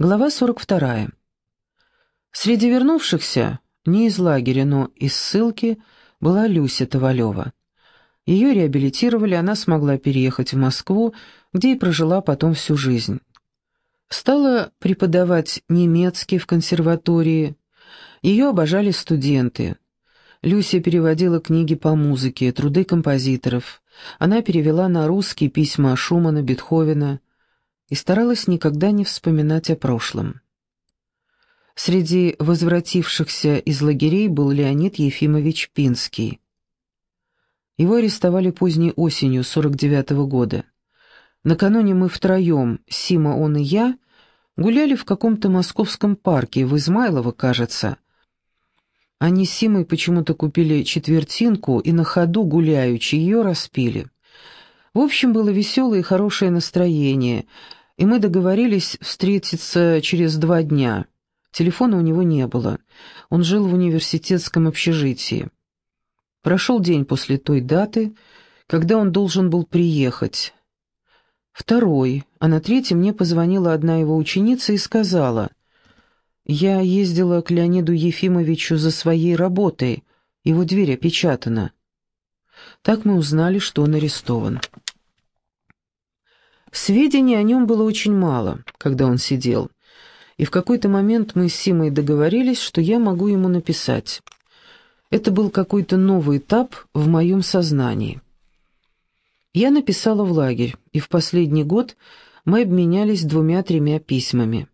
Глава 42. Среди вернувшихся, не из лагеря, но из ссылки, была Люся Tavalева. Ее реабилитировали, она смогла переехать в Москву, где и прожила потом всю жизнь. Стала преподавать немецкий в консерватории. Ее обожали студенты. Люся переводила книги по музыке, труды композиторов. Она перевела на русский письма Шумана, Бетховена, и старалась никогда не вспоминать о прошлом. Среди возвратившихся из лагерей был Леонид Ефимович Пинский. Его арестовали поздней осенью 49 -го года. Накануне мы втроем, Сима, он и я, гуляли в каком-то московском парке, в Измайлово, кажется. Они с Симой почему-то купили четвертинку и на ходу, гуляючи, ее распили. В общем, было веселое и хорошее настроение — и мы договорились встретиться через два дня. Телефона у него не было. Он жил в университетском общежитии. Прошел день после той даты, когда он должен был приехать. Второй, а на третьем мне позвонила одна его ученица и сказала, «Я ездила к Леониду Ефимовичу за своей работой, его дверь опечатана». Так мы узнали, что он арестован. Сведений о нем было очень мало, когда он сидел, и в какой-то момент мы с Симой договорились, что я могу ему написать. Это был какой-то новый этап в моем сознании. Я написала в лагерь, и в последний год мы обменялись двумя-тремя письмами.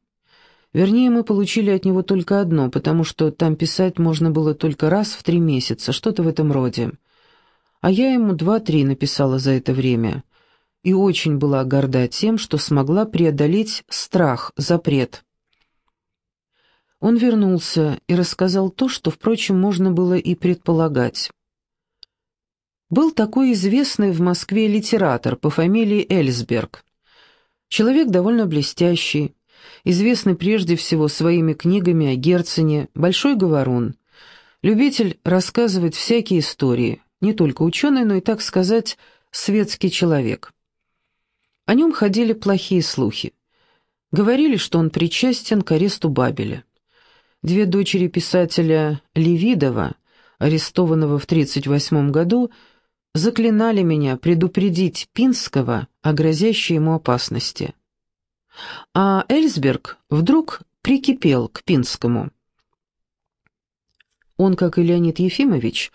Вернее, мы получили от него только одно, потому что там писать можно было только раз в три месяца, что-то в этом роде. А я ему два-три написала за это время — и очень была горда тем, что смогла преодолеть страх, запрет. Он вернулся и рассказал то, что, впрочем, можно было и предполагать. Был такой известный в Москве литератор по фамилии Эльсберг. Человек довольно блестящий, известный прежде всего своими книгами о Герцене, большой говорун, любитель рассказывать всякие истории, не только ученый, но и, так сказать, светский человек. О нем ходили плохие слухи. Говорили, что он причастен к аресту Бабеля. Две дочери писателя Левидова, арестованного в 1938 году, заклинали меня предупредить Пинского о грозящей ему опасности. А Эльсберг вдруг прикипел к Пинскому. Он, как и Леонид Ефимович,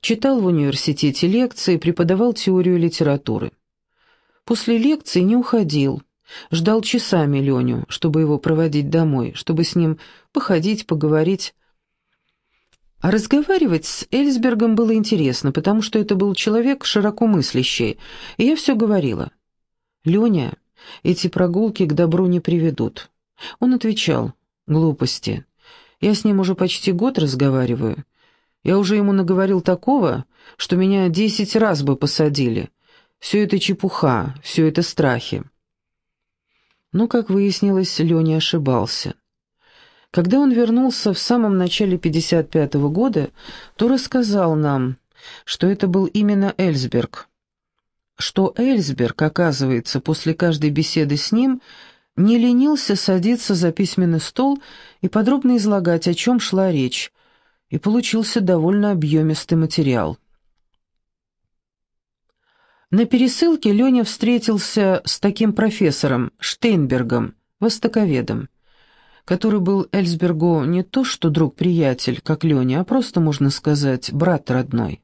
читал в университете лекции, преподавал теорию литературы. После лекции не уходил. Ждал часами Леню, чтобы его проводить домой, чтобы с ним походить, поговорить. А разговаривать с Эльсбергом было интересно, потому что это был человек широко мыслящий, и я все говорила. «Леня, эти прогулки к добру не приведут». Он отвечал, «Глупости. Я с ним уже почти год разговариваю. Я уже ему наговорил такого, что меня десять раз бы посадили. Все это чепуха, все это страхи. Но, как выяснилось, Леня ошибался. Когда он вернулся в самом начале 55-го года, то рассказал нам, что это был именно Эльсберг. Что Эльсберг, оказывается, после каждой беседы с ним не ленился садиться за письменный стол и подробно излагать, о чем шла речь, и получился довольно объемистый материал. На пересылке Леня встретился с таким профессором Штейнбергом, востоковедом, который был Эльсбергу не то что друг-приятель, как Леня, а просто, можно сказать, брат родной.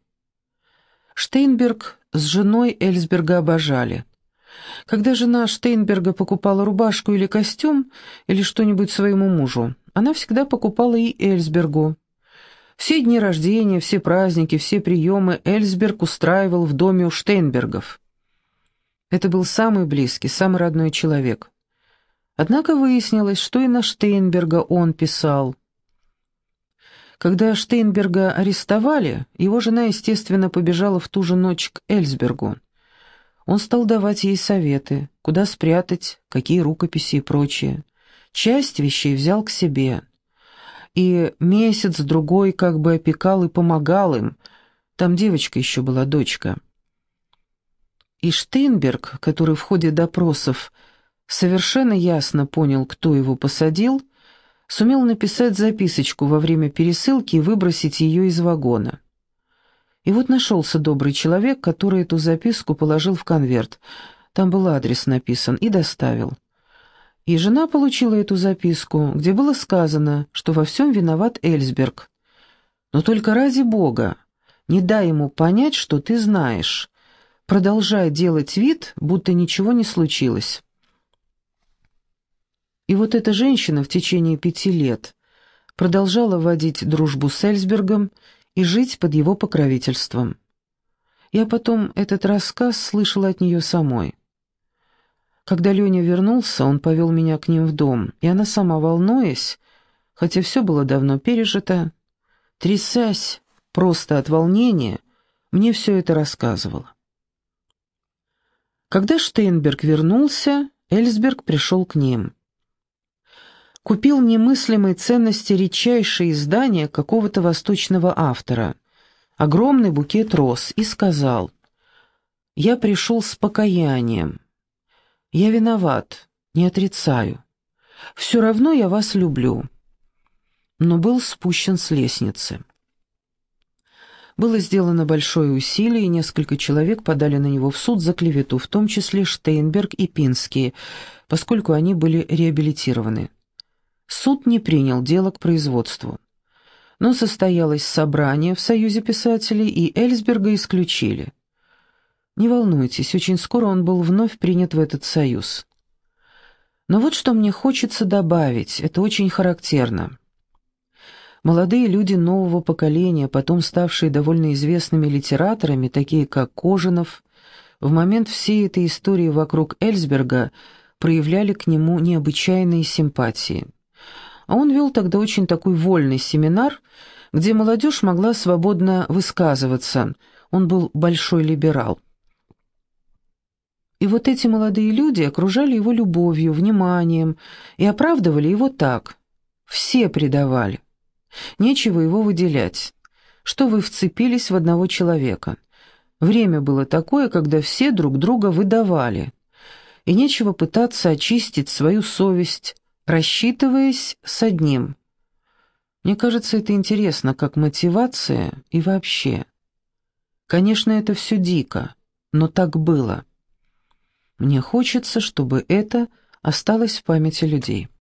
Штейнберг с женой Эльсберга обожали. Когда жена Штейнберга покупала рубашку или костюм, или что-нибудь своему мужу, она всегда покупала и Эльсбергу, все дни рождения, все праздники, все приемы Эльсберг устраивал в доме у Штейнбергов. Это был самый близкий, самый родной человек. Однако выяснилось, что и на Штейнберга он писал. Когда Штейнберга арестовали, его жена, естественно, побежала в ту же ночь к Эльсбергу. Он стал давать ей советы, куда спрятать, какие рукописи и прочее. Часть вещей взял к себе — и месяц-другой как бы опекал и помогал им. Там девочка еще была, дочка. И Штейнберг, который в ходе допросов совершенно ясно понял, кто его посадил, сумел написать записочку во время пересылки и выбросить ее из вагона. И вот нашелся добрый человек, который эту записку положил в конверт, там был адрес написан, и доставил. И жена получила эту записку, где было сказано, что во всем виноват Эльсберг. Но только ради Бога, не дай ему понять, что ты знаешь. Продолжай делать вид, будто ничего не случилось. И вот эта женщина в течение пяти лет продолжала водить дружбу с Эльсбергом и жить под его покровительством. Я потом этот рассказ слышала от нее самой. Когда Леня вернулся, он повел меня к ним в дом, и она сама, волнуясь, хотя все было давно пережито, трясясь просто от волнения, мне все это рассказывала. Когда Штейнберг вернулся, Эльсберг пришел к ним купил немыслимой ценности редчайшее издание какого-то восточного автора, огромный букет роз, и сказал, «Я пришел с покаянием. Я виноват, не отрицаю. Все равно я вас люблю». Но был спущен с лестницы. Было сделано большое усилие, и несколько человек подали на него в суд за клевету, в том числе Штейнберг и Пинский, поскольку они были реабилитированы. Суд не принял дело к производству. Но состоялось собрание в Союзе писателей, и Эльсберга исключили. Не волнуйтесь, очень скоро он был вновь принят в этот союз. Но вот что мне хочется добавить, это очень характерно. Молодые люди нового поколения, потом ставшие довольно известными литераторами, такие как Кожинов, в момент всей этой истории вокруг Эльсберга проявляли к нему необычайные симпатии а он вел тогда очень такой вольный семинар, где молодежь могла свободно высказываться. Он был большой либерал. И вот эти молодые люди окружали его любовью, вниманием и оправдывали его так. Все предавали. Нечего его выделять. Что вы вцепились в одного человека. Время было такое, когда все друг друга выдавали. И нечего пытаться очистить свою совесть, рассчитываясь с одним. Мне кажется, это интересно, как мотивация и вообще. Конечно, это все дико, но так было. Мне хочется, чтобы это осталось в памяти людей.